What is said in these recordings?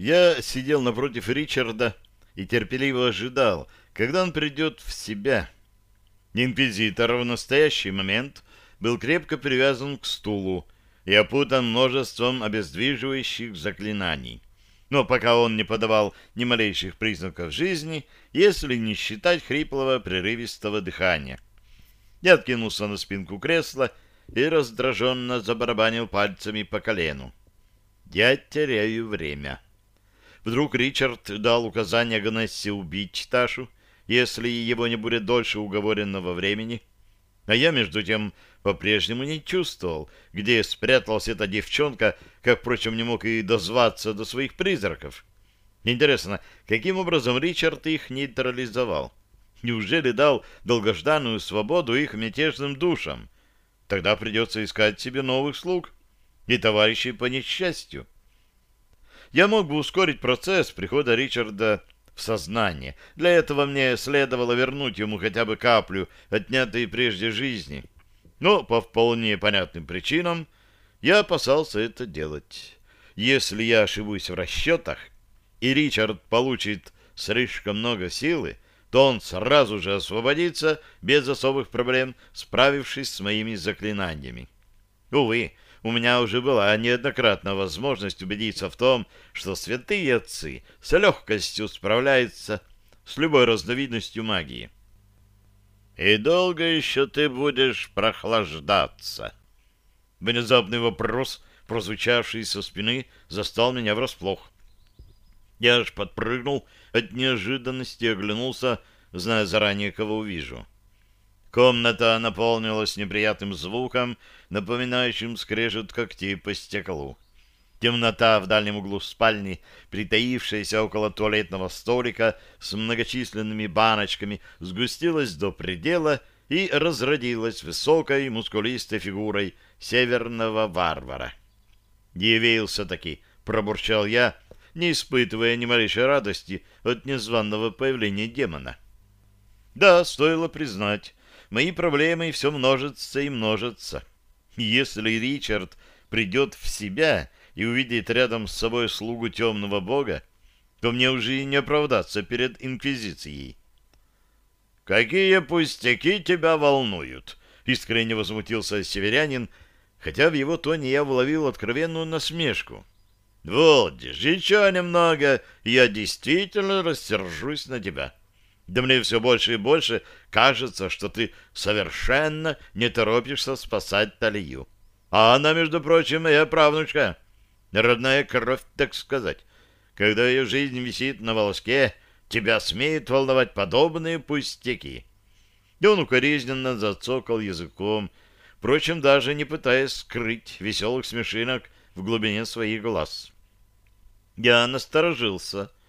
Я сидел напротив Ричарда и терпеливо ожидал, когда он придет в себя. Инквизитор в настоящий момент был крепко привязан к стулу и опутан множеством обездвиживающих заклинаний. Но пока он не подавал ни малейших признаков жизни, если не считать хриплого прерывистого дыхания. Я откинулся на спинку кресла и раздраженно забарабанил пальцами по колену. Я теряю время. Вдруг Ричард дал указание Ганессе убить Ташу, если его не будет дольше уговоренного времени. А я, между тем, по-прежнему не чувствовал, где спряталась эта девчонка, как, впрочем, не мог и дозваться до своих призраков. Интересно, каким образом Ричард их нейтрализовал? Неужели дал долгожданную свободу их мятежным душам? Тогда придется искать себе новых слуг и товарищей по несчастью. Я мог бы ускорить процесс прихода Ричарда в сознание. Для этого мне следовало вернуть ему хотя бы каплю отнятой прежде жизни. Но по вполне понятным причинам я опасался это делать. Если я ошибусь в расчетах, и Ричард получит слишком много силы, то он сразу же освободится без особых проблем, справившись с моими заклинаниями. Увы, у меня уже была неоднократная возможность убедиться в том, что святые отцы с легкостью справляются с любой разновидностью магии. «И долго еще ты будешь прохлаждаться?» Внезапный вопрос, прозвучавший со спины, застал меня врасплох. Я аж подпрыгнул от неожиданности и оглянулся, зная заранее, кого увижу. Комната наполнилась неприятным звуком, напоминающим скрежет когтей по стеклу. Темнота в дальнем углу спальни, притаившаяся около туалетного столика с многочисленными баночками, сгустилась до предела и разродилась высокой мускулистой фигурой северного варвара. «Явился-таки», — пробурчал я, не испытывая ни малейшей радости от незваного появления демона. Да, стоило признать, мои проблемы все множатся и множатся. Если Ричард придет в себя и увидит рядом с собой слугу темного бога, то мне уже и не оправдаться перед Инквизицией. «Какие пустяки тебя волнуют?» — искренне возмутился северянин, хотя в его тоне я уловил откровенную насмешку. «Вот, еще немного, я действительно рассержусь на тебя». Да мне все больше и больше кажется, что ты совершенно не торопишься спасать Талию. А она, между прочим, моя правнучка. Родная кровь, так сказать. Когда ее жизнь висит на волоске, тебя смеют волновать подобные пустяки. И он укоризненно зацокал языком, впрочем, даже не пытаясь скрыть веселых смешинок в глубине своих глаз. Я насторожился —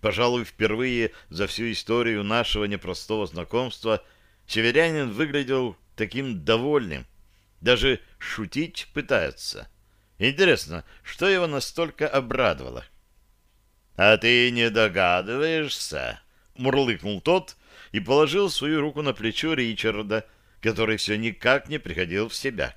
Пожалуй, впервые за всю историю нашего непростого знакомства северянин выглядел таким довольным. Даже шутить пытается. Интересно, что его настолько обрадовало? — А ты не догадываешься? — мурлыкнул тот и положил свою руку на плечо Ричарда, который все никак не приходил в себя.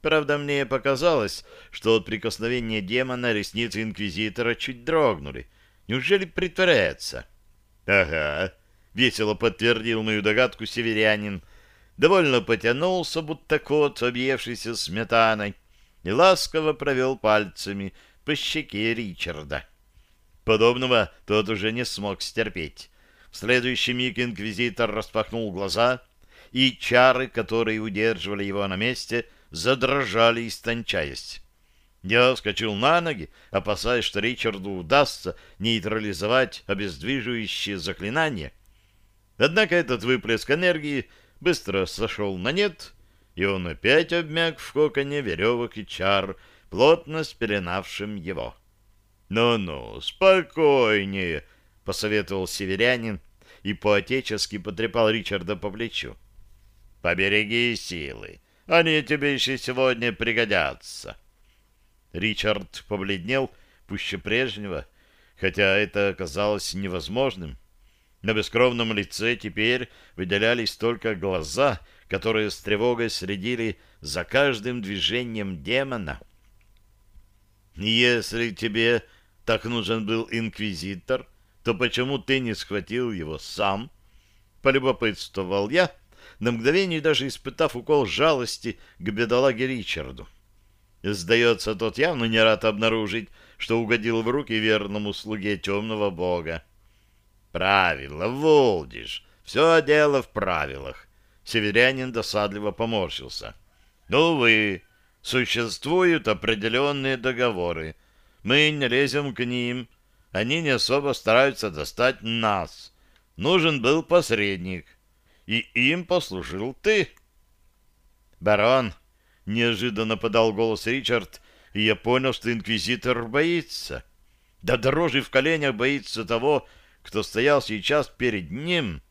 Правда, мне показалось, что от прикосновения демона ресницы инквизитора чуть дрогнули — Неужели притворяется? — Ага, — весело подтвердил мою догадку северянин. Довольно потянулся, будто кот, объевшийся сметаной, и ласково провел пальцами по щеке Ричарда. Подобного тот уже не смог стерпеть. В следующий миг инквизитор распахнул глаза, и чары, которые удерживали его на месте, задрожали, истончаясь. Я вскочил на ноги, опасаясь, что Ричарду удастся нейтрализовать обездвиживающее заклинание. Однако этот выплеск энергии быстро сошел на нет, и он опять обмяк в коконе веревок и чар, плотно спеленавшим его. «Ну-ну, спокойнее», — посоветовал северянин и поотечески потрепал Ричарда по плечу. «Побереги силы, они тебе еще сегодня пригодятся». Ричард побледнел пуще прежнего, хотя это оказалось невозможным. На бескровном лице теперь выделялись только глаза, которые с тревогой следили за каждым движением демона. «Если тебе так нужен был инквизитор, то почему ты не схватил его сам? Полюбопытствовал я, на мгновение даже испытав укол жалости к бедолаге Ричарду. Сдается, тот явно не рад обнаружить, что угодил в руки верному слуге темного бога. «Правило, Волдиш, все дело в правилах», — северянин досадливо поморщился. «Ну вы, существуют определенные договоры. Мы не лезем к ним, они не особо стараются достать нас. Нужен был посредник, и им послужил ты». «Барон», — неожиданно подал голос Ричард, и я понял, что инквизитор боится. Да дороже в коленях боится того, кто стоял сейчас перед ним,